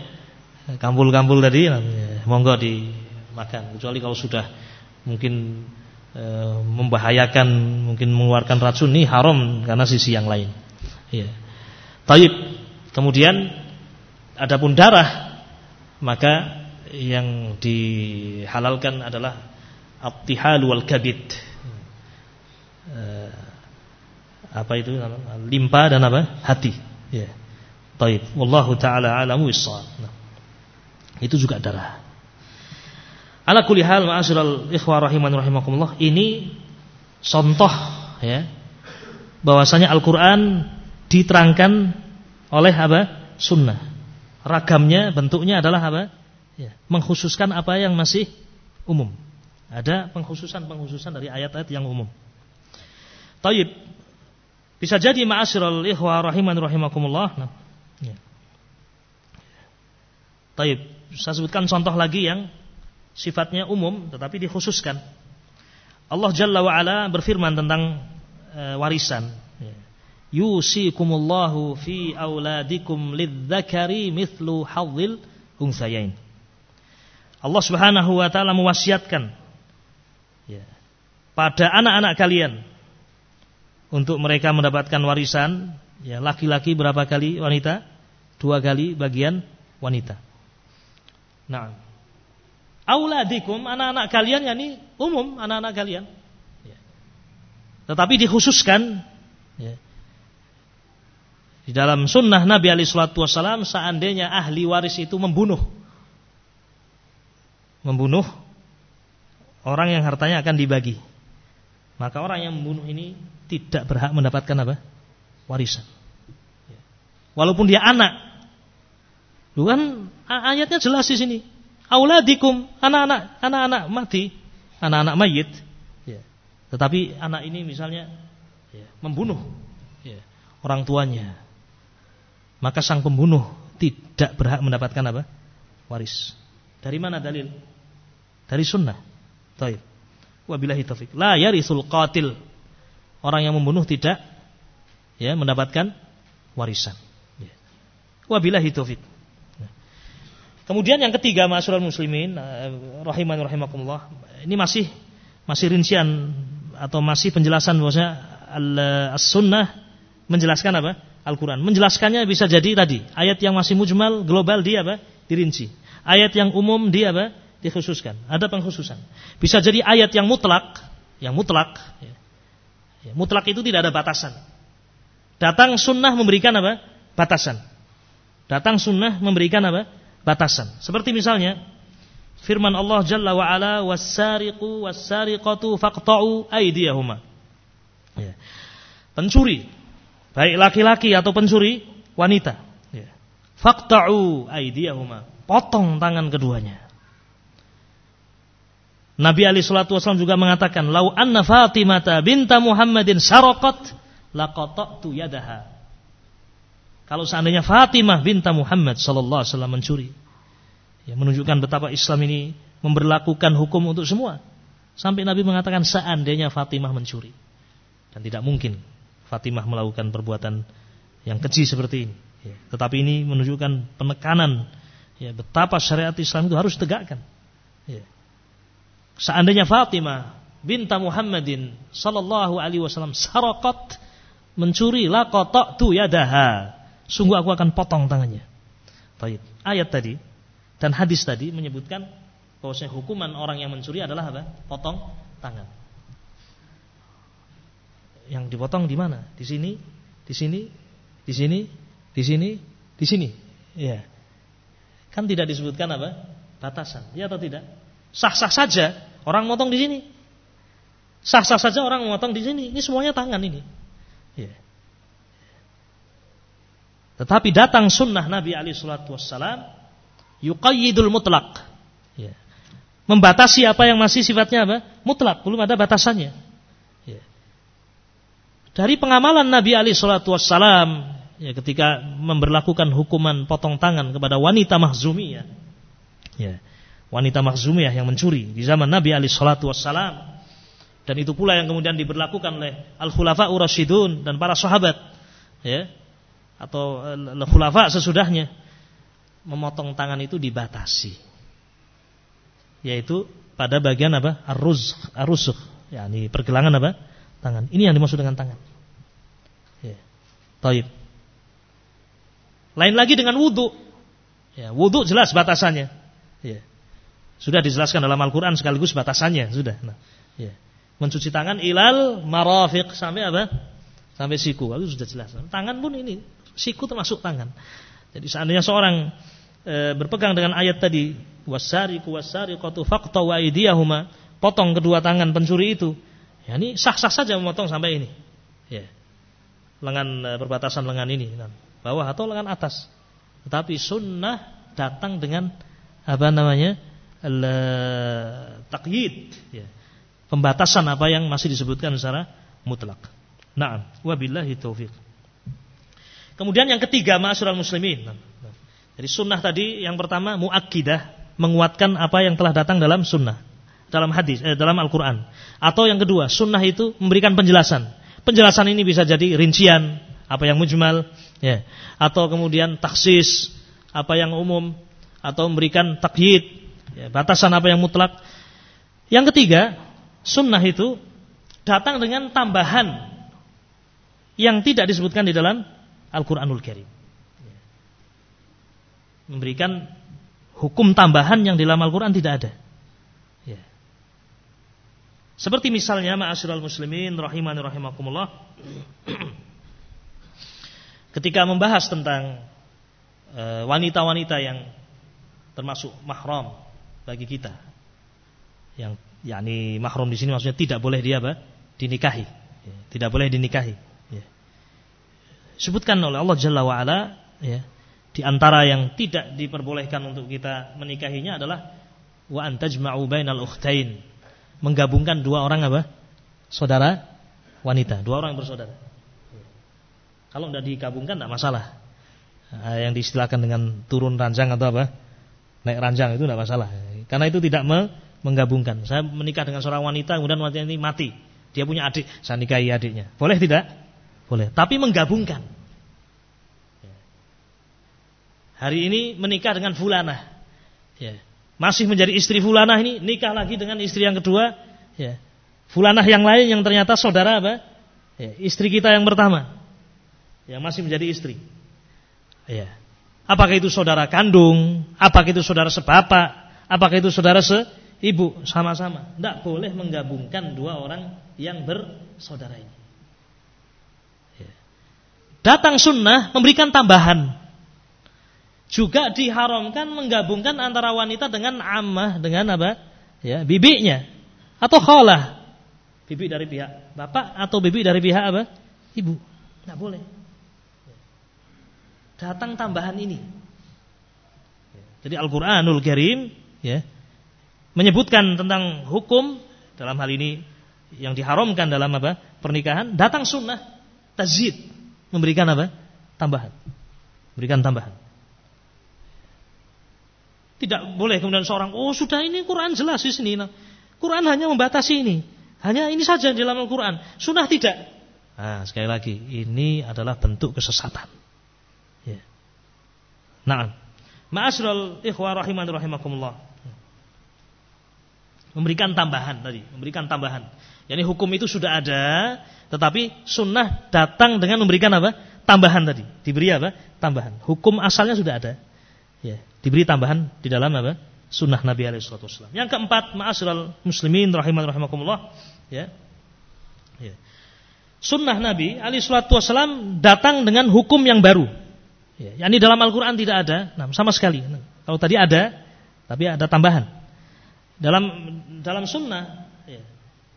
Kampul-kampul tadi monggo dimakan. Kecuali kalau sudah mungkin e, membahayakan, mungkin mengeluarkan racun ini haram karena sisi yang lain. Ya. Taib. Kemudian adapun darah maka yang dihalalkan adalah abtihal wal kabid. E, apa itu limpa dan apa? hati. Ya. Taib. Wallahu taala alamu bissawab. Nah. Itu juga darah. Ala kulli hal ma'asyiral ikhwah rahiman rahimakumullah, ini contoh ya bahwasanya Al-Qur'an diterangkan oleh apa? Sunnah. Ragamnya bentuknya adalah apa? Ya, mengkhususkan apa yang masih umum. Ada pengkhususan-pengkhususan dari ayat-ayat yang umum. Taib. Bisa jadi ma'asyiral ikhwah rahiman rahimakumullah. Nah, ya. Taib. Saya sebutkan contoh lagi yang sifatnya umum tetapi dikhususkan. Allah Jalla wa ala berfirman tentang e, warisan. Yusikumullahu fi auladikum lidzakari mithlu hadzil unthayain. Allah Subhanahu wa taala mewasiatkan ya, pada anak-anak kalian untuk mereka mendapatkan warisan ya laki-laki berapa kali wanita? Dua kali bagian wanita. Nah, auladikum anak-anak kalian yakni umum anak-anak kalian. Ya. Tetapi dikhususkan ya, di dalam sunnah Nabi Ali Shallallahu Wasallam seandainya ahli waris itu membunuh membunuh orang yang hartanya akan dibagi. Maka orang yang membunuh ini tidak berhak mendapatkan apa? Warisan. Walaupun dia anak. Lu kan ayatnya jelas di sini. Auladikum, anak-anak, anak-anak mati, anak-anak mayit. Ya. Tetapi anak ini misalnya ya, membunuh ya, orang tuanya. Maka sang pembunuh tidak berhak mendapatkan apa? Waris. Dari mana dalil? Dari sunnah. Taib. Wabillahi taufik. La yarisul qatil. Orang yang membunuh tidak ya mendapatkan warisan. Ya. Wabillahi taufik. Kemudian yang ketiga masyarakat muslimin eh, rahiman rahimakumullah. Ini masih masih rincian atau masih penjelasan bahwasanya as-sunnah menjelaskan apa? Al-Qur'an. Menjelaskannya bisa jadi tadi ayat yang masih mujmal global dia apa? dirinci. Ayat yang umum dia apa? dikhususkan. Ada pengkhususan. Bisa jadi ayat yang mutlak, yang mutlak. Ya. Ya, mutlak itu tidak ada batasan. Datang sunnah memberikan apa? Batasan. Datang sunnah memberikan apa? Batasan. Seperti misalnya firman Allah Jalla wa ala was-sariqu faqta'u aydiyahuma. Ya. Pencuri, baik laki-laki atau pencuri wanita. Ya. Faqta'u aydiyahuma. Potong tangan keduanya. Nabi Ali Shallallahu Wasallam juga mengatakan, "Lau anna Fatimata binta Muhammadin saraqat laqata'tu yadaha." Kalau seandainya Fatimah binta Muhammad sallallahu alaihi wasallam mencuri, ya menunjukkan betapa Islam ini memberlakukan hukum untuk semua. Sampai Nabi mengatakan seandainya Fatimah mencuri. Dan tidak mungkin Fatimah melakukan perbuatan yang keji seperti ini. Ya, tetapi ini menunjukkan penekanan ya, betapa syariat Islam itu harus tegakkan. Ya. Seandainya Fatimah binta Muhammadin sallallahu alaihi wasallam sarakat mencuri laqata'tu yadaha. Sungguh aku akan potong tangannya. Baik. Ayat tadi dan hadis tadi menyebutkan bahwasanya hukuman orang yang mencuri adalah apa? Potong tangan. Yang dipotong di mana? Di sini, di sini, di sini, di sini, di sini. Ya. Kan tidak disebutkan apa? Batasan. Ya atau tidak? Sah-sah saja Orang motong di sini. Sah-sah saja orang motong di sini. Ini semuanya tangan ini. Ya. Tetapi datang sunnah Nabi Ali Shallallahu Wasallam yuqayyidul mutlak. Ya. Membatasi apa yang masih sifatnya apa? Mutlak, belum ada batasannya. Ya. Dari pengamalan Nabi Ali Shallallahu Wasallam ya, ketika memberlakukan hukuman potong tangan kepada wanita mahzumiyah. Ya wanita makhzumiyah yang mencuri di zaman Nabi Ali Shallallahu Wasallam dan itu pula yang kemudian diberlakukan oleh al khulafa urasidun dan para sahabat ya atau al khulafa sesudahnya. Memotong tangan itu dibatasi. Yaitu pada bagian apa? Aruz arusuk yakni pergelangan apa? Tangan. Ini yang dimaksud dengan tangan. Ya. Taib. Lain lagi dengan wudhu ya wudhu jelas batasannya. Ya. Sudah dijelaskan dalam Al-Quran sekaligus batasannya. Sudah. Nah, ya. Mencuci tangan ilal marafiq. Sampai apa? Sampai siku. Itu sudah jelas. Tangan pun ini siku termasuk tangan. Jadi seandainya seorang e, berpegang dengan ayat tadi wasariqu wasariqatu faqtu wa aydiyahuma potong kedua tangan pencuri itu. Ya ini sah-sah saja memotong sampai ini. Ya. Lengan e, perbatasan lengan ini, nah, bawah atau lengan atas. Tetapi sunnah datang dengan apa namanya? takyid ya. Pembatasan apa yang masih disebutkan secara mutlak. Naam, wabillahi taufik. Kemudian yang ketiga ma'asyiral muslimin. Jadi sunnah tadi yang pertama muakkidah, menguatkan apa yang telah datang dalam sunnah, dalam hadis, eh, dalam Al-Qur'an. Atau yang kedua, sunnah itu memberikan penjelasan. Penjelasan ini bisa jadi rincian, apa yang mujmal, ya, atau kemudian taksis, apa yang umum, atau memberikan takyid, ya, batasan apa yang mutlak. Yang ketiga, sunnah itu datang dengan tambahan yang tidak disebutkan di dalam Al-Quranul Karim. Memberikan hukum tambahan yang di dalam Al-Quran tidak ada. Ya. Seperti misalnya ma'asyiral muslimin rahimani rahimakumullah (clears throat) ketika membahas tentang eh, wanita-wanita yang termasuk mahram bagi kita. Yang yakni mahram di sini maksudnya tidak boleh dia apa? dinikahi. Ya, tidak boleh dinikahi. Ya. Sebutkan oleh Allah Jalla wa ala ya, di antara yang tidak diperbolehkan untuk kita menikahinya adalah wa antajma'u bainal ukhtain. Menggabungkan dua orang apa? Saudara wanita, dua orang bersaudara. Kalau tidak digabungkan tidak masalah. Nah, yang diistilahkan dengan turun ranjang atau apa? naik ranjang itu tidak masalah. Karena itu tidak menggabungkan. Saya menikah dengan seorang wanita, kemudian wanita ini mati. Dia punya adik, saya nikahi adiknya. Boleh tidak? Boleh. Tapi menggabungkan. Hari ini menikah dengan fulanah. Ya. Masih menjadi istri fulanah ini, nikah lagi dengan istri yang kedua. Ya. Fulanah yang lain yang ternyata saudara apa? Ya. Istri kita yang pertama. Yang masih menjadi istri. Ya. Apakah itu saudara kandung, apakah itu saudara sebapak, apakah itu saudara seibu, sama-sama. Tidak boleh menggabungkan dua orang yang bersaudara ini. Datang sunnah memberikan tambahan. Juga diharamkan menggabungkan antara wanita dengan amah, dengan apa? Ya, bibinya. Atau khalah. Bibi dari pihak bapak atau bibi dari pihak apa? Ibu. Tidak boleh datang tambahan ini. Jadi Al-Qur'anul Karim ya menyebutkan tentang hukum dalam hal ini yang diharamkan dalam apa? pernikahan, datang sunnah tazid memberikan apa? tambahan. Berikan tambahan. Tidak boleh kemudian seorang, oh sudah ini Quran jelas di sini. Nah, Quran hanya membatasi ini. Hanya ini saja di dalam Al-Quran. Sunnah tidak. Nah, sekali lagi, ini adalah bentuk kesesatan. Nah, ma'asyiral ikhwah rahiman rahimakumullah. Memberikan tambahan tadi, memberikan tambahan. Yani hukum itu sudah ada, tetapi sunnah datang dengan memberikan apa? Tambahan tadi. Diberi apa? Tambahan. Hukum asalnya sudah ada. Ya, diberi tambahan di dalam apa? Sunnah Nabi alaihi wasallam. Yang keempat, ma'asyiral muslimin rahiman rahimakumullah, ya. Ya. Sunnah Nabi alaihi wasallam datang dengan hukum yang baru. Ya, ini dalam Al-Quran tidak ada, nah, sama sekali. Kalau tadi ada, tapi ada tambahan. Dalam dalam Sunnah ya,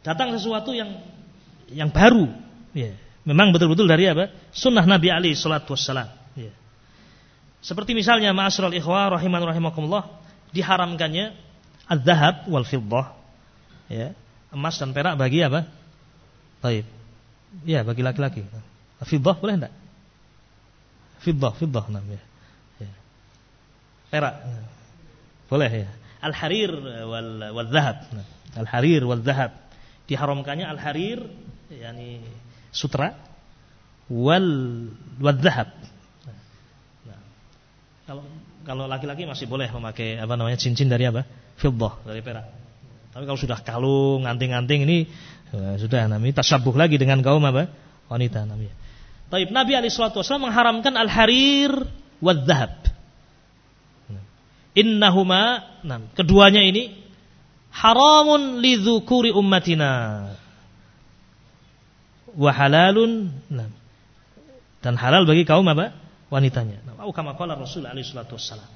datang sesuatu yang yang baru. Ya, memang betul-betul dari apa? Sunnah Nabi Ali Shallallahu Wasallam. Ya. Seperti misalnya Ma'asyiral ikhwah rahiman rahimakumullah diharamkannya az-zahab wal fiddah. Ya, emas dan perak bagi apa? Baik. Ya, bagi laki-laki. Fiddah boleh enggak? Fiddah, fiddah namanya. Ya. Perak. Boleh ya. Al-harir wal wal zahab. Al-harir wal zahab. Diharamkannya al-harir yakni sutra wal wal zahab. Nah, kalau kalau laki-laki masih boleh memakai apa namanya cincin dari apa? Fiddah, dari perak. Tapi kalau sudah kalung, anting-anting ini ya, sudah namanya tasabuh lagi dengan kaum apa? Wanita namanya. Taib Nabi alaihi wasallam mengharamkan al-harir wal dhahab. Innahuma, nah, keduanya ini haramun lidzukuri ummatina. Wa halalun, nah, dan halal bagi kaum apa? wanitanya. Nah, kama qala Rasul alaihi wasallam.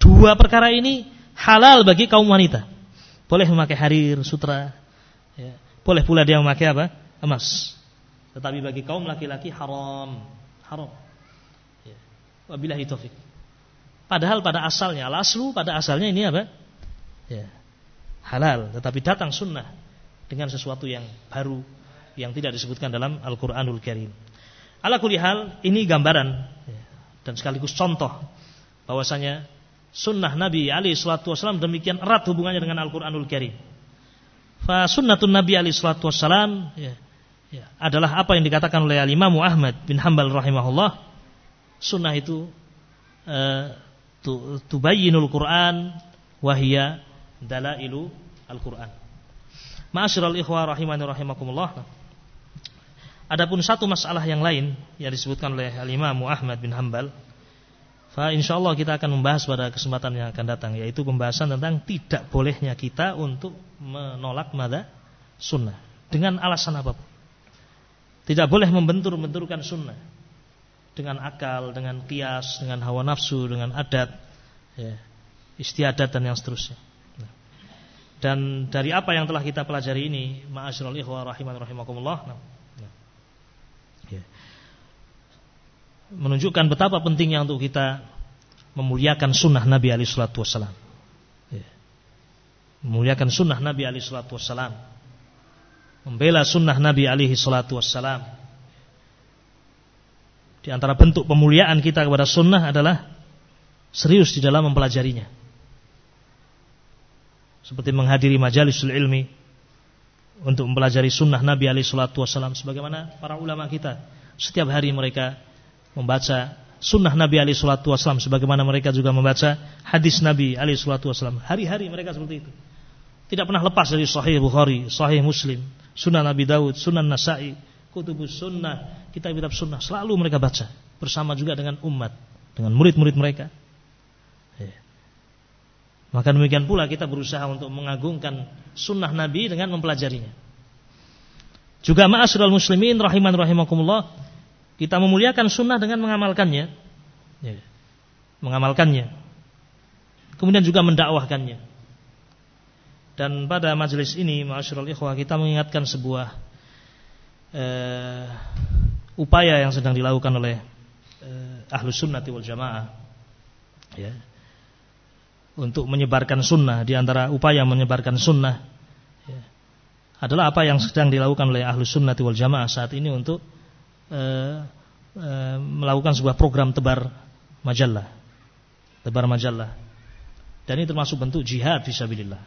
Dua perkara ini halal bagi kaum wanita. Boleh memakai harir, sutra, ya. boleh pula dia memakai apa? emas. Tetapi bagi kaum laki-laki haram. Haram. Ya. Wabillahi taufik. Padahal pada asalnya, laslu pada asalnya ini apa? ya, halal, tetapi datang sunnah dengan sesuatu yang baru yang tidak disebutkan dalam Al-Qur'anul Karim. Ala kulli hal ini gambaran ya, dan sekaligus contoh bahwasanya sunnah Nabi Ali salatu wasallam demikian erat hubungannya dengan Al-Qur'anul Karim. Fa sunnatun Nabi Ali salatu wasallam ya, ya, adalah apa yang dikatakan oleh Imam Ahmad bin Hambal rahimahullah. Sunnah itu tubayyinul Qur'an wahia dalailu Al-Qur'an. Ma'asyiral ikhwah rahimani rahimakumullah. Adapun satu masalah yang lain yang disebutkan oleh Al-Imam Ahmad bin Hambal, fa insyaallah kita akan membahas pada kesempatan yang akan datang yaitu pembahasan tentang tidak bolehnya kita untuk menolak mada sunnah dengan alasan apa pun. Tidak boleh membentur-benturkan sunnah dengan akal, dengan kias, dengan hawa nafsu, dengan adat, ya, istiadat dan yang seterusnya. Nah. Dan dari apa yang telah kita pelajari ini, ma'asyiral ikhwah rahiman rahimakumullah. Nah, Ya. Menunjukkan betapa pentingnya untuk kita memuliakan sunnah Nabi Ali Shallallahu Wasallam. Ya. Memuliakan sunnah Nabi Ali Shallallahu Wasallam. Membela sunnah Nabi Ali Shallallahu Wasallam. Di antara bentuk pemuliaan kita kepada sunnah adalah serius di dalam mempelajarinya. Seperti menghadiri majalisul ilmi, untuk mempelajari sunnah Nabi Ali Shallallahu Wasallam sebagaimana para ulama kita setiap hari mereka membaca sunnah Nabi Ali Shallallahu Wasallam sebagaimana mereka juga membaca hadis Nabi Ali Shallallahu Wasallam hari-hari mereka seperti itu. Tidak pernah lepas dari Sahih Bukhari, Sahih Muslim, Sunnah Nabi Daud, Sunnah Nasai, Kutubus Sunnah, kitab-kitab Sunnah selalu mereka baca bersama juga dengan umat, dengan murid-murid mereka. Maka demikian pula kita berusaha untuk mengagungkan sunnah Nabi dengan mempelajarinya. Juga ma'asyiral muslimin rahiman rahimakumullah, kita memuliakan sunnah dengan mengamalkannya. Ya. Mengamalkannya. Kemudian juga mendakwahkannya. Dan pada majelis ini ma'asyiral ikhwah kita mengingatkan sebuah uh, upaya yang sedang dilakukan oleh uh, ahlus sunnati wal jamaah. Ya untuk menyebarkan sunnah di antara upaya menyebarkan sunnah ya, adalah apa yang sedang dilakukan oleh ahlu sunnati wal jamaah saat ini untuk e, e, melakukan sebuah program tebar majalah tebar majalah dan ini termasuk bentuk jihad fisabilillah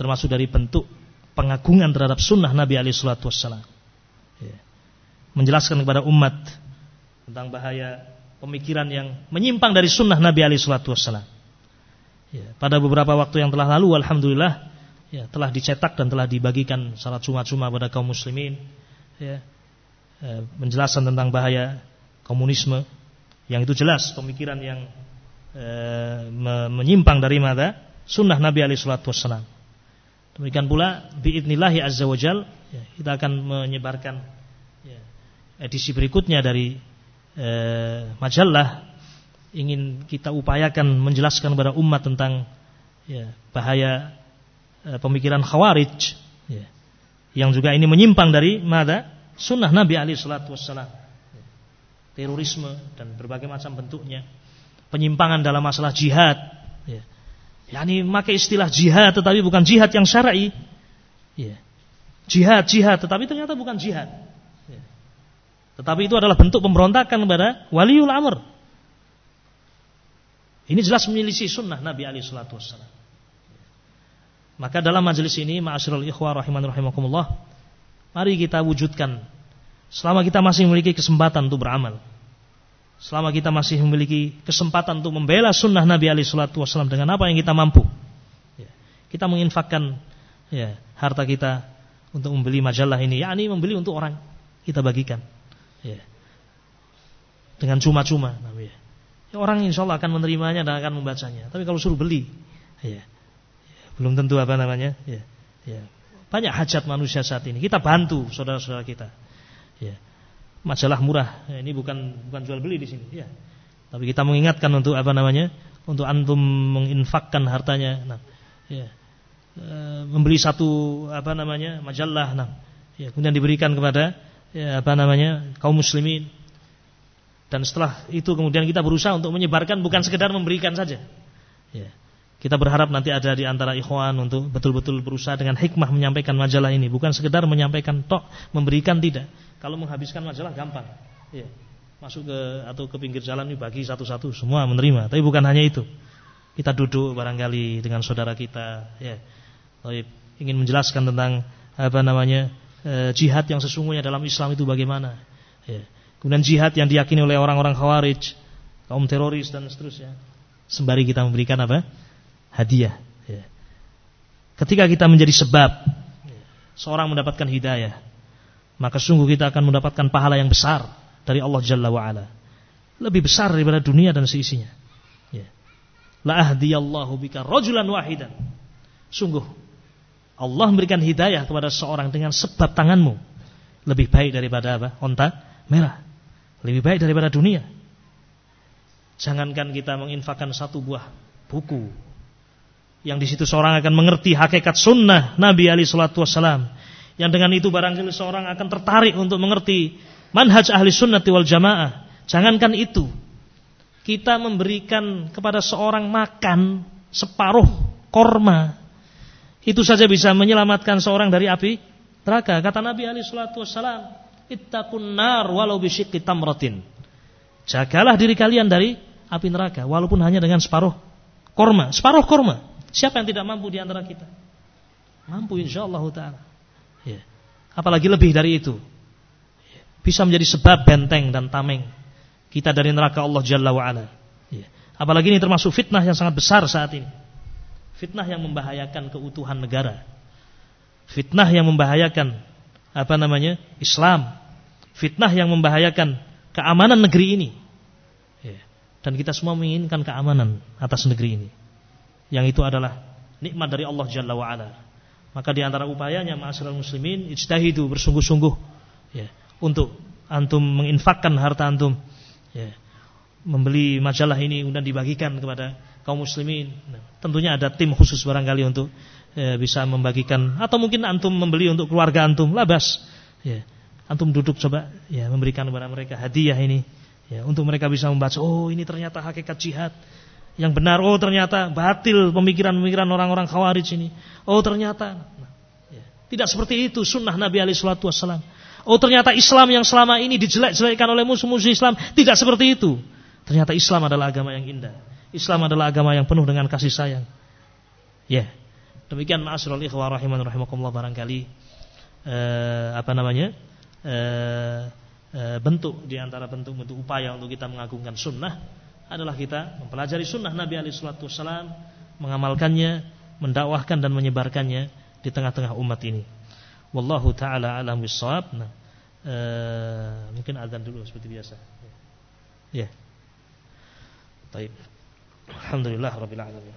termasuk dari bentuk pengagungan terhadap sunnah Nabi alaihi salatu wassalam ya. menjelaskan kepada umat tentang bahaya pemikiran yang menyimpang dari sunnah Nabi Ali Shallallahu Wasallam. Ya, pada beberapa waktu yang telah lalu, alhamdulillah, ya, telah dicetak dan telah dibagikan salat cuma-cuma pada kaum muslimin, ya, ya, menjelaskan tentang bahaya komunisme, yang itu jelas pemikiran yang eh, menyimpang dari mata sunnah Nabi Ali Shallallahu Wasallam. Demikian pula biidnillahi azza wajal, ya, kita akan menyebarkan ya, edisi berikutnya dari eh, majalah ingin kita upayakan menjelaskan kepada umat tentang ya, bahaya eh, pemikiran khawarij ya, yang juga ini menyimpang dari mada sunnah Nabi Ali Shallallahu Wasallam terorisme dan berbagai macam bentuknya penyimpangan dalam masalah jihad ya. Yakni memakai istilah jihad tetapi bukan jihad yang syar'i ya. jihad jihad tetapi ternyata bukan jihad tetapi itu adalah bentuk pemberontakan kepada waliul amr. Ini jelas menyelisih sunnah Nabi Shallallahu Wasallam. Maka dalam majelis ini, ma'asyiral ikhwah rahiman rahimakumullah, mari kita wujudkan selama kita masih memiliki kesempatan untuk beramal. Selama kita masih memiliki kesempatan untuk membela sunnah Nabi Ali Shallallahu Wasallam dengan apa yang kita mampu. Ya, kita menginfakkan ya, harta kita untuk membeli majalah ini, yakni membeli untuk orang kita bagikan ya. dengan cuma-cuma ya. ya, orang insya Allah akan menerimanya dan akan membacanya tapi kalau suruh beli ya, ya belum tentu apa namanya ya, ya. banyak hajat manusia saat ini kita bantu saudara-saudara kita ya. Majalah murah. Ya, ini bukan bukan jual beli di sini ya. Tapi kita mengingatkan untuk apa namanya? Untuk antum menginfakkan hartanya nah, ya. E, membeli satu apa namanya majalah nah, ya, kemudian diberikan kepada ya, apa namanya kaum muslimin. Dan setelah itu kemudian kita berusaha untuk menyebarkan bukan sekedar memberikan saja ya. Kita berharap nanti ada di antara ikhwan untuk betul-betul berusaha dengan hikmah menyampaikan majalah ini, bukan sekedar menyampaikan tok, memberikan tidak. Kalau menghabiskan majalah gampang. Ya. Masuk ke atau ke pinggir jalan bagi satu-satu semua menerima, tapi bukan hanya itu. Kita duduk barangkali dengan saudara kita, ya. ingin menjelaskan tentang apa namanya? E, jihad yang sesungguhnya dalam Islam itu bagaimana. Ya. Kemudian jihad yang diyakini oleh orang-orang khawarij, kaum teroris dan seterusnya. Sembari kita memberikan apa? Hadiah. Ya. Ketika kita menjadi sebab seorang mendapatkan hidayah, maka sungguh kita akan mendapatkan pahala yang besar dari Allah Jalla wa'ala. Lebih besar daripada dunia dan seisinya. Ya. La ahdiyallahu bika rajulan wahidan. Sungguh Allah memberikan hidayah kepada seorang dengan sebab tanganmu. Lebih baik daripada apa? Onta merah. Lebih baik daripada dunia. Jangankan kita menginfakkan satu buah buku yang di situ seorang akan mengerti hakikat sunnah Nabi Ali Shallallahu Wasallam. Yang dengan itu barangkali seorang akan tertarik untuk mengerti manhaj ahli sunnah wal jamaah. Jangankan itu, kita memberikan kepada seorang makan separuh korma, itu saja bisa menyelamatkan seorang dari api neraka. Kata Nabi Ali Shallallahu Wasallam, ittaqun nar walau bisyikki tamratin. Jagalah diri kalian dari api neraka, walaupun hanya dengan separuh korma, separuh korma. Siapa yang tidak mampu di antara kita? Mampu insyaallah taala. Ya. Apalagi lebih dari itu. Ya. Bisa menjadi sebab benteng dan tameng kita dari neraka Allah Jalla wa ala. Ya. Apalagi ini termasuk fitnah yang sangat besar saat ini. Fitnah yang membahayakan keutuhan negara. Fitnah yang membahayakan apa namanya? Islam. Fitnah yang membahayakan keamanan negeri ini. Ya. Dan kita semua menginginkan keamanan atas negeri ini yang itu adalah nikmat dari Allah Jalla wa ala. Maka di antara upayanya ma'asyiral muslimin ijtahidu bersungguh-sungguh ya untuk antum menginfakkan harta antum ya membeli majalah ini kemudian dibagikan kepada kaum muslimin. Nah, tentunya ada tim khusus barangkali untuk ya, bisa membagikan atau mungkin antum membeli untuk keluarga antum labas ya. Antum duduk coba ya memberikan kepada mereka hadiah ini ya untuk mereka bisa membaca oh ini ternyata hakikat jihad yang benar. Oh ternyata batil pemikiran-pemikiran orang-orang khawarij ini. Oh ternyata ya. tidak seperti itu sunnah Nabi Ali Shallallahu Wasallam. Oh ternyata Islam yang selama ini dijelek-jelekkan oleh musuh-musuh Islam tidak seperti itu. Ternyata Islam adalah agama yang indah. Islam adalah agama yang penuh dengan kasih sayang. Ya. Yeah. Demikian ma'asyiral ikhwah rahiman rahimakumullah barangkali eh, apa namanya? Eh, eh, bentuk di antara bentuk-bentuk upaya untuk kita mengagungkan sunnah adalah kita mempelajari sunnah Nabi Ali Shallallahu Wasallam, mengamalkannya, mendakwahkan dan menyebarkannya di tengah-tengah umat ini. Wallahu taala alam bisawab. Nah, e, mungkin azan dulu seperti biasa. Ya. Baik. Alhamdulillah rabbil alamin.